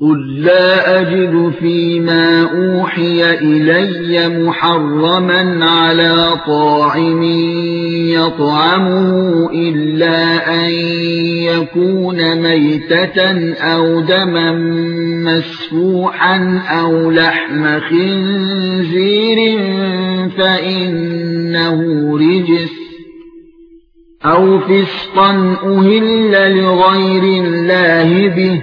قُل لَّا أَجِدُ فِيمَا أُوحِيَ إِلَيَّ مُحَرَّمًا عَلَى طَاعِمٍ يَطْعَمُهُ إِلَّا أَن يَكُونَ مَيْتَةً أَوْ دَمًا مَّسْفُوحًا أَوْ لَحْمَ خِنزِيرٍ فَإِنَّهُ رِجْسٌ أَوْ فِسْقًا أُهِلَّ لِغَيْرِ اللَّهِ بِهِ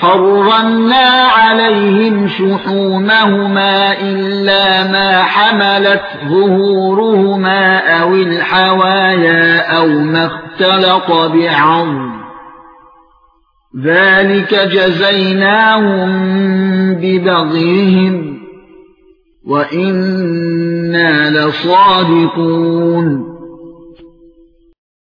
حرمنا عليهم شحومهما إلا ما حملت ظهورهما أو الحوايا أو ما اختلط بعظم. ذلك جزيناهم ببغيهم وإنا لصادقون.